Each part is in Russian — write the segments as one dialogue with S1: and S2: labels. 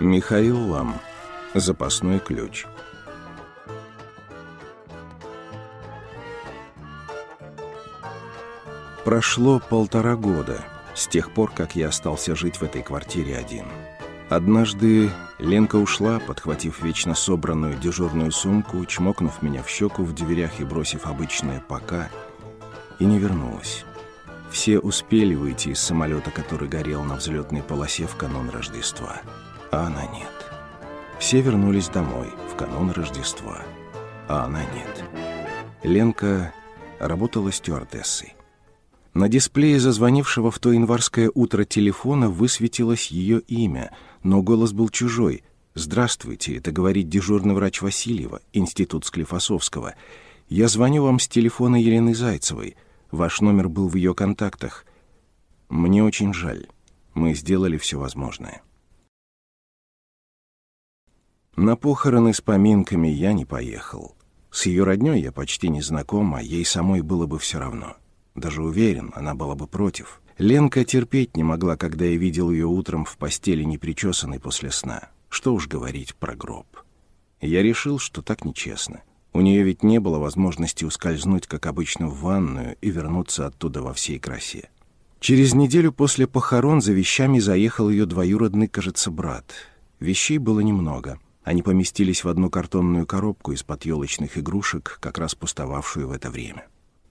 S1: Михаил Лам. Запасной ключ. Прошло полтора года с тех пор, как я остался жить в этой квартире один. Однажды Ленка ушла, подхватив вечно собранную дежурную сумку, чмокнув меня в щеку в дверях и бросив обычное «пока», и не вернулась. Все успели выйти из самолета, который горел на взлетной полосе в канун Рождества, а она нет. Все вернулись домой в канун Рождества, а она нет. Ленка работала стюардессой. На дисплее зазвонившего в то январское утро телефона высветилось ее имя, но голос был чужой. «Здравствуйте, это говорит дежурный врач Васильева, Институт Склифосовского. Я звоню вам с телефона Елены Зайцевой. Ваш номер был в ее контактах. Мне очень жаль. Мы сделали все возможное». На похороны с поминками я не поехал. С ее родней я почти не знаком, а ей самой было бы все равно. Даже уверен, она была бы против. Ленка терпеть не могла, когда я видел ее утром в постели непричесанной после сна. Что уж говорить про гроб. Я решил, что так нечестно. У нее ведь не было возможности ускользнуть, как обычно, в ванную и вернуться оттуда во всей красе. Через неделю после похорон за вещами заехал ее двоюродный, кажется, брат. Вещей было немного. Они поместились в одну картонную коробку из-под елочных игрушек, как раз пустовавшую в это время.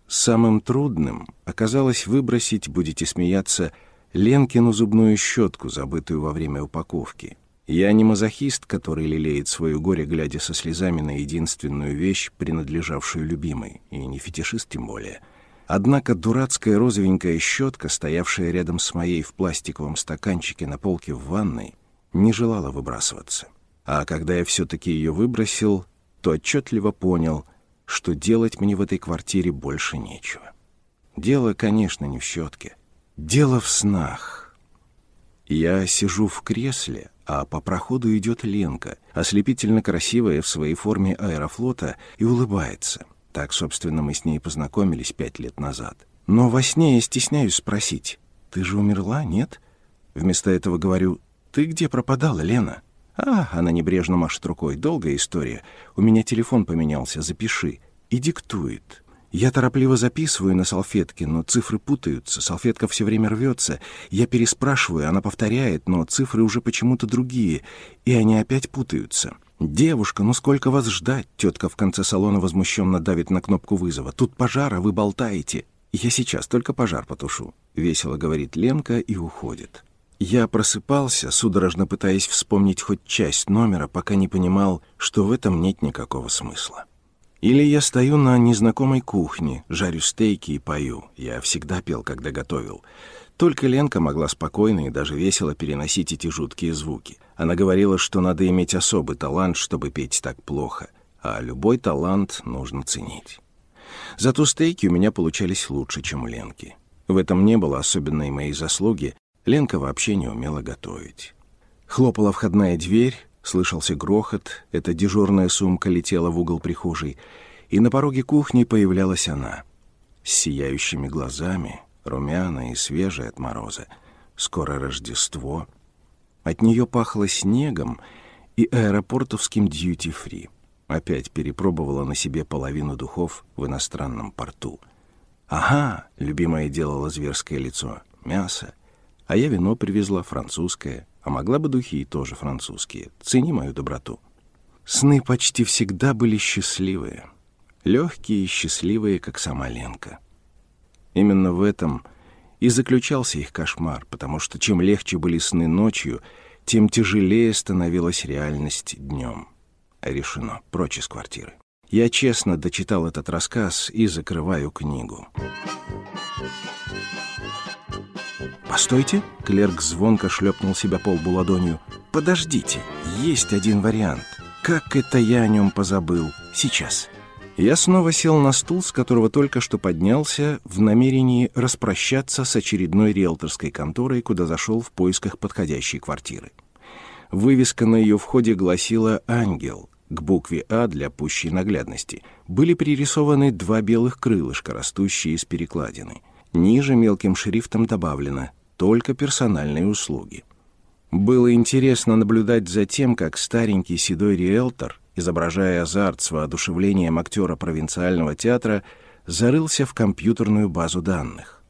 S1: Самым трудным оказалось выбросить, будете смеяться, Ленкину зубную щетку, забытую во время упаковки. Я не мазохист, который лелеет свое горе, глядя со слезами на единственную вещь, принадлежавшую любимой, и не фетишист тем более. Однако дурацкая розовенькая щетка, стоявшая рядом с моей в пластиковом стаканчике на полке в ванной, не желала выбрасываться. А когда я все-таки ее выбросил, то отчетливо понял, что делать мне в этой квартире больше нечего. Дело, конечно, не в щетке. Дело в снах. Я сижу в кресле, а по проходу идет Ленка, ослепительно красивая в своей форме аэрофлота, и улыбается. Так, собственно, мы с ней познакомились пять лет назад. Но во сне я стесняюсь спросить, «Ты же умерла, нет?» Вместо этого говорю, «Ты где пропадала, Лена?» «А, она небрежно машет рукой. Долгая история. У меня телефон поменялся. Запиши». И диктует. Я торопливо записываю на салфетке, но цифры путаются, салфетка все время рвется. Я переспрашиваю, она повторяет, но цифры уже почему-то другие, и они опять путаются. «Девушка, ну сколько вас ждать?» Тетка в конце салона возмущенно давит на кнопку вызова. «Тут пожар, а вы болтаете». «Я сейчас только пожар потушу», — весело говорит Ленка и уходит. Я просыпался, судорожно пытаясь вспомнить хоть часть номера, пока не понимал, что в этом нет никакого смысла. Или я стою на незнакомой кухне, жарю стейки и пою. Я всегда пел, когда готовил. Только Ленка могла спокойно и даже весело переносить эти жуткие звуки. Она говорила, что надо иметь особый талант, чтобы петь так плохо, а любой талант нужно ценить. Зато стейки у меня получались лучше, чем у Ленки. В этом не было особенной моей заслуги, Ленка вообще не умела готовить. Хлопала входная дверь, слышался грохот, эта дежурная сумка летела в угол прихожей, и на пороге кухни появлялась она, с сияющими глазами, румяная и свежая от мороза. Скоро Рождество. От нее пахло снегом и аэропортовским дьюти-фри. Опять перепробовала на себе половину духов в иностранном порту. «Ага!» — любимая делала зверское лицо. «Мясо!» А я вино привезла, французское. А могла бы духи и тоже французские. Цени мою доброту. Сны почти всегда были счастливые. Легкие и счастливые, как сама Ленка. Именно в этом и заключался их кошмар, потому что чем легче были сны ночью, тем тяжелее становилась реальность днем. Решено. Прочь из квартиры. Я честно дочитал этот рассказ и закрываю книгу. «Постойте!» — клерк звонко шлепнул себя полбу ладонью. «Подождите, есть один вариант. Как это я о нем позабыл? Сейчас». Я снова сел на стул, с которого только что поднялся, в намерении распрощаться с очередной риэлторской конторой, куда зашел в поисках подходящей квартиры. Вывеска на ее входе гласила «Ангел». К букве «А» для пущей наглядности были пририсованы два белых крылышка, растущие из перекладины — Ниже мелким шрифтом добавлено «Только персональные услуги». Было интересно наблюдать за тем, как старенький седой риэлтор, изображая азарт с воодушевлением актера провинциального театра, зарылся в компьютерную базу данных.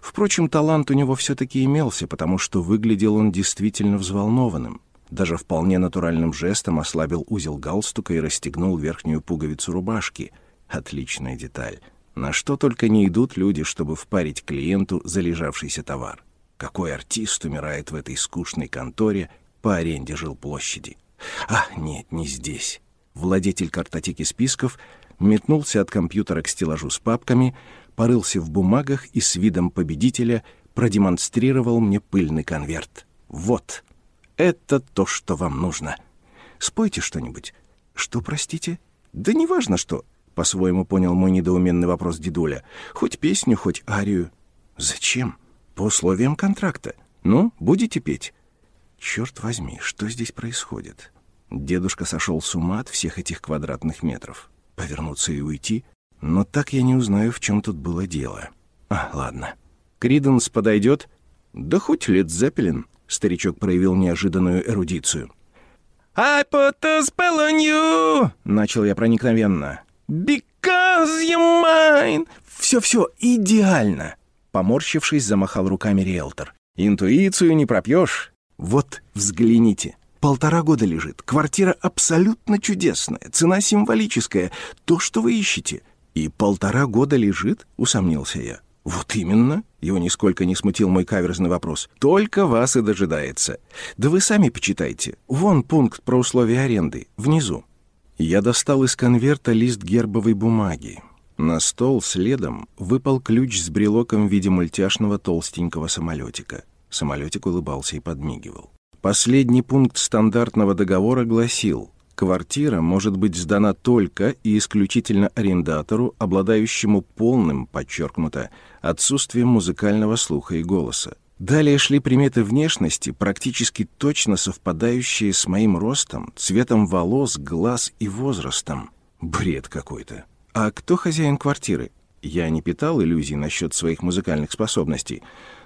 S1: Впрочем, талант у него все-таки имелся, потому что выглядел он действительно взволнованным. Даже вполне натуральным жестом ослабил узел галстука и расстегнул верхнюю пуговицу рубашки. Отличная деталь. На что только не идут люди, чтобы впарить клиенту залежавшийся товар. Какой артист умирает в этой скучной конторе по аренде жилплощади? А, нет, не здесь. Владетель картотеки списков метнулся от компьютера к стеллажу с папками, порылся в бумагах и с видом победителя продемонстрировал мне пыльный конверт. Вот, это то, что вам нужно. Спойте что-нибудь. Что, простите? Да неважно что. По-своему понял мой недоуменный вопрос дедуля. Хоть песню, хоть арию. Зачем? По условиям контракта. Ну, будете петь? Черт возьми, что здесь происходит? Дедушка сошел с ума от всех этих квадратных метров. Повернуться и уйти? Но так я не узнаю, в чем тут было дело. А, ладно. Криденс подойдет? Да хоть Лед Зеппелин. Старичок проявил неожиданную эрудицию. «I put a spell on you!» — начал я проникновенно. «Because you're mine!» «Все-все, идеально!» Поморщившись, замахал руками риэлтор. «Интуицию не пропьешь. Вот, взгляните. Полтора года лежит. Квартира абсолютно чудесная. Цена символическая. То, что вы ищете. И полтора года лежит?» — усомнился я. «Вот именно!» — его нисколько не смутил мой каверзный вопрос. «Только вас и дожидается. Да вы сами почитайте. Вон пункт про условия аренды. Внизу». Я достал из конверта лист гербовой бумаги. На стол следом выпал ключ с брелоком в виде мультяшного толстенького самолетика. Самолетик улыбался и подмигивал. Последний пункт стандартного договора гласил Квартира может быть сдана только и исключительно арендатору, обладающему полным, подчеркнуто, отсутствием музыкального слуха и голоса. Далее шли приметы внешности, практически точно совпадающие с моим ростом, цветом волос, глаз и возрастом. Бред какой-то. А кто хозяин квартиры? Я не питал иллюзий насчет своих музыкальных способностей,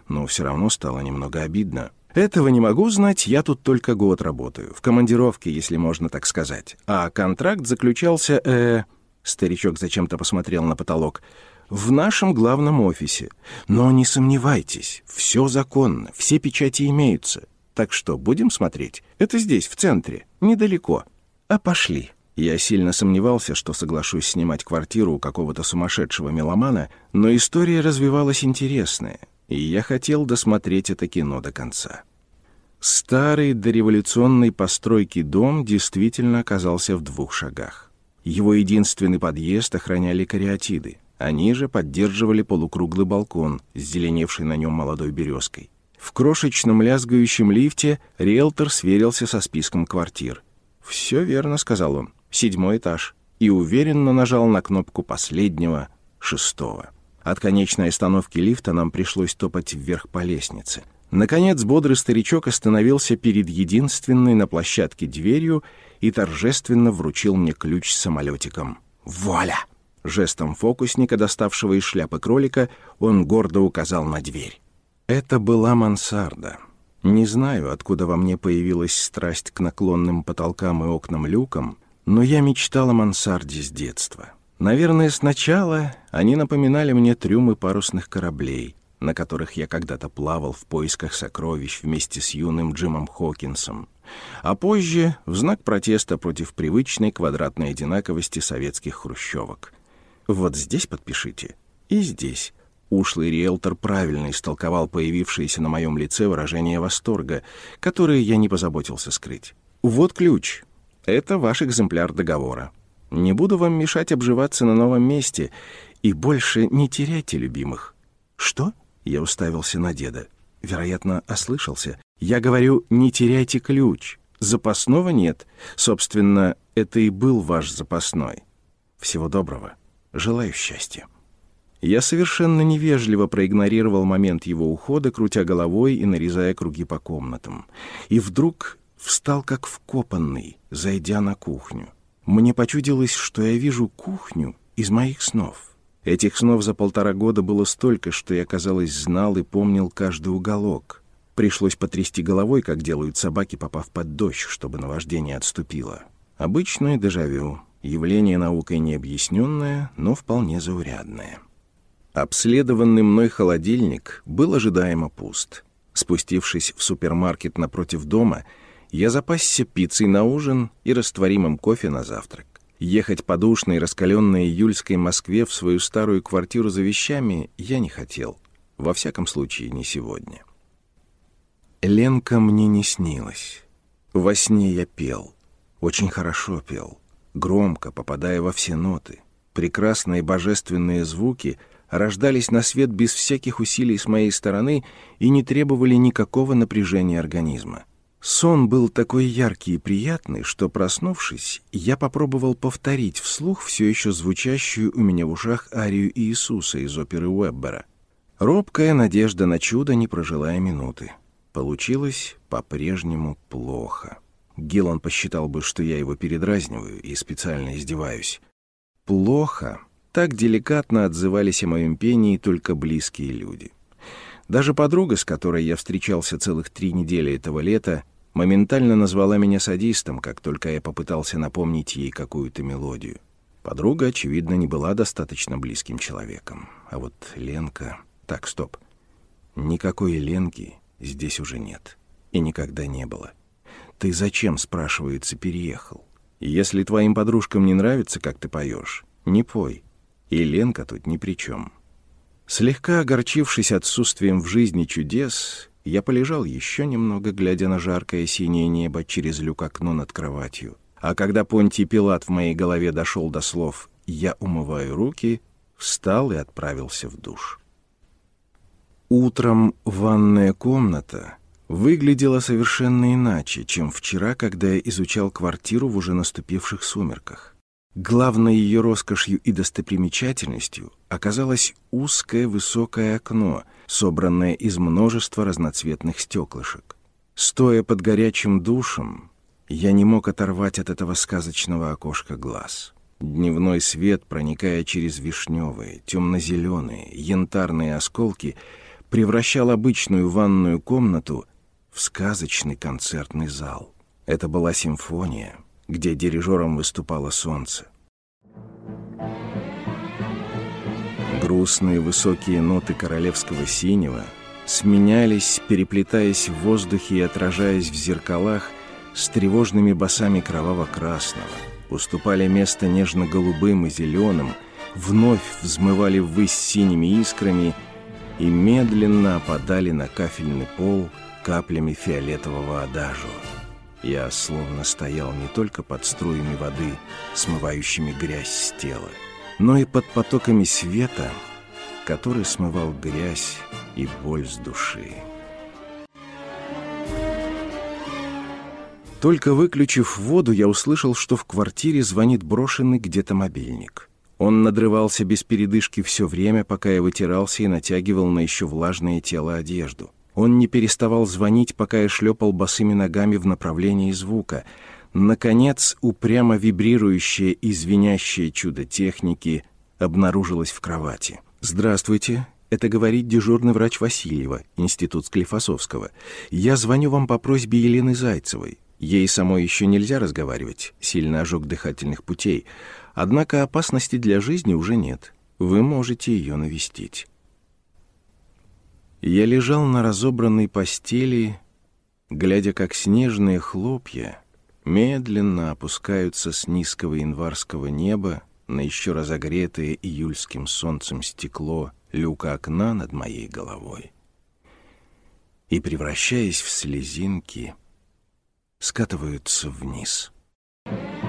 S1: но все равно стало немного обидно. Этого не могу знать, я тут только год работаю, в командировке, если можно так сказать. А контракт заключался, э... Старичок зачем-то посмотрел на потолок. В нашем главном офисе. Но не сомневайтесь, все законно, все печати имеются. Так что, будем смотреть? Это здесь, в центре, недалеко. А пошли. Я сильно сомневался, что соглашусь снимать квартиру у какого-то сумасшедшего меломана, но история развивалась интересная — и я хотел досмотреть это кино до конца. Старый дореволюционной постройки дом действительно оказался в двух шагах. Его единственный подъезд охраняли кариатиды. Они же поддерживали полукруглый балкон с зеленевшей на нем молодой березкой. В крошечном лязгающем лифте риэлтор сверился со списком квартир. «Все верно», — сказал он, — «седьмой этаж», и уверенно нажал на кнопку последнего, шестого. От конечной остановки лифта нам пришлось топать вверх по лестнице. Наконец бодрый старичок остановился перед единственной на площадке дверью и торжественно вручил мне ключ с самолетиком. «Вуаля!» Жестом фокусника, доставшего из шляпы кролика, он гордо указал на дверь. Это была мансарда. Не знаю, откуда во мне появилась страсть к наклонным потолкам и окнам-люкам, но я мечтал о мансарде с детства. Наверное, сначала они напоминали мне трюмы парусных кораблей, на которых я когда-то плавал в поисках сокровищ вместе с юным Джимом Хокинсом, а позже в знак протеста против привычной квадратной одинаковости советских хрущевок. Вот здесь подпишите и здесь. Ушлый риэлтор правильно истолковал появившееся на моем лице выражение восторга, которое я не позаботился скрыть. Вот ключ. Это ваш экземпляр договора. Не буду вам мешать обживаться на новом месте, и больше не теряйте любимых». «Что?» — я уставился на деда. Вероятно, ослышался. «Я говорю, не теряйте ключ. Запасного нет. Собственно, это и был ваш запасной. Всего доброго. Желаю счастья». Я совершенно невежливо проигнорировал момент его ухода, крутя головой и нарезая круги по комнатам. И вдруг встал как вкопанный, зайдя на кухню. Мне почудилось, что я вижу кухню из моих снов. Этих снов за полтора года было столько, что я, казалось, знал и помнил каждый уголок. Пришлось потрясти головой, как делают собаки, попав под дождь, чтобы наваждение отступило. Обычное дежавю, явление наукой необъясненное, но вполне заурядное. Обследованный мной холодильник был ожидаемо пуст. Спустившись в супермаркет напротив дома, я запасся пиццей на ужин и растворимым кофе на завтрак. Ехать по душной, раскаленной июльской Москве в свою старую квартиру за вещами я не хотел. Во всяком случае, не сегодня. Ленка мне не снилась. Во сне я пел. Очень хорошо пел. Громко, попадая во все ноты. Прекрасные божественные звуки рождались на свет без всяких усилий с моей стороны и не требовали никакого напряжения организма. Сон был такой яркий и приятный, что, проснувшись, я попробовал повторить вслух все еще звучащую у меня в ушах арию Иисуса из оперы Уэббера. Робкая надежда на чудо не прожила минуты. Получилось по-прежнему плохо. Гиллан посчитал бы, что я его передразниваю и специально издеваюсь. Плохо. Так деликатно отзывались о моем пении только близкие люди. Даже подруга, с которой я встречался целых три недели этого лета, моментально назвала меня садистом, как только я попытался напомнить ей какую-то мелодию. Подруга, очевидно, не была достаточно близким человеком. А вот Ленка... Так, стоп. Никакой Ленки здесь уже нет. И никогда не было. Ты зачем, спрашивается, переехал? Если твоим подружкам не нравится, как ты поешь, не пой. И Ленка тут ни при чем. Слегка огорчившись отсутствием в жизни чудес, я полежал еще немного, глядя на жаркое синее небо через люк окно над кроватью. А когда Понтий Пилат в моей голове дошел до слов «я умываю руки», встал и отправился в душ. Утром ванная комната выглядела совершенно иначе, чем вчера, когда я изучал квартиру в уже наступивших сумерках. Главной ее роскошью и достопримечательностью оказалось узкое высокое окно, собранное из множества разноцветных стеклышек. Стоя под горячим душем, я не мог оторвать от этого сказочного окошка глаз. Дневной свет, проникая через вишневые, темно-зеленые, янтарные осколки, превращал обычную ванную комнату в сказочный концертный зал. Это была симфония — где дирижером выступало солнце. Грустные высокие ноты королевского синего сменялись, переплетаясь в воздухе и отражаясь в зеркалах с тревожными басами кроваво-красного, уступали место нежно-голубым и зеленым, вновь взмывали ввысь синими искрами и медленно опадали на кафельный пол каплями фиолетового адажу. Я словно стоял не только под струями воды, смывающими грязь с тела, но и под потоками света, который смывал грязь и боль с души. Только выключив воду, я услышал, что в квартире звонит брошенный где-то мобильник. Он надрывался без передышки все время, пока я вытирался и натягивал на еще влажное тело одежду. Он не переставал звонить, пока я шлепал босыми ногами в направлении звука. Наконец, упрямо вибрирующее и звенящее чудо техники обнаружилось в кровати. «Здравствуйте», это говорит дежурный врач Васильева, Институт Склифосовского. Я звоню вам по просьбе Елены Зайцевой. Ей самой еще нельзя разговаривать, сильно ожог дыхательных путей. Однако опасности для жизни уже нет. Вы можете ее навестить. Я лежал на разобранной постели, глядя, как снежные хлопья медленно опускаются с низкого январского неба на еще разогретое июльским солнцем стекло люка окна над моей головой и, превращаясь в слезинки, скатываются вниз. Thank you.